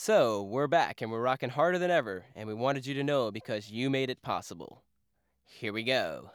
So, we're back and we're rocking harder than ever, and we wanted you to know because you made it possible. Here we go.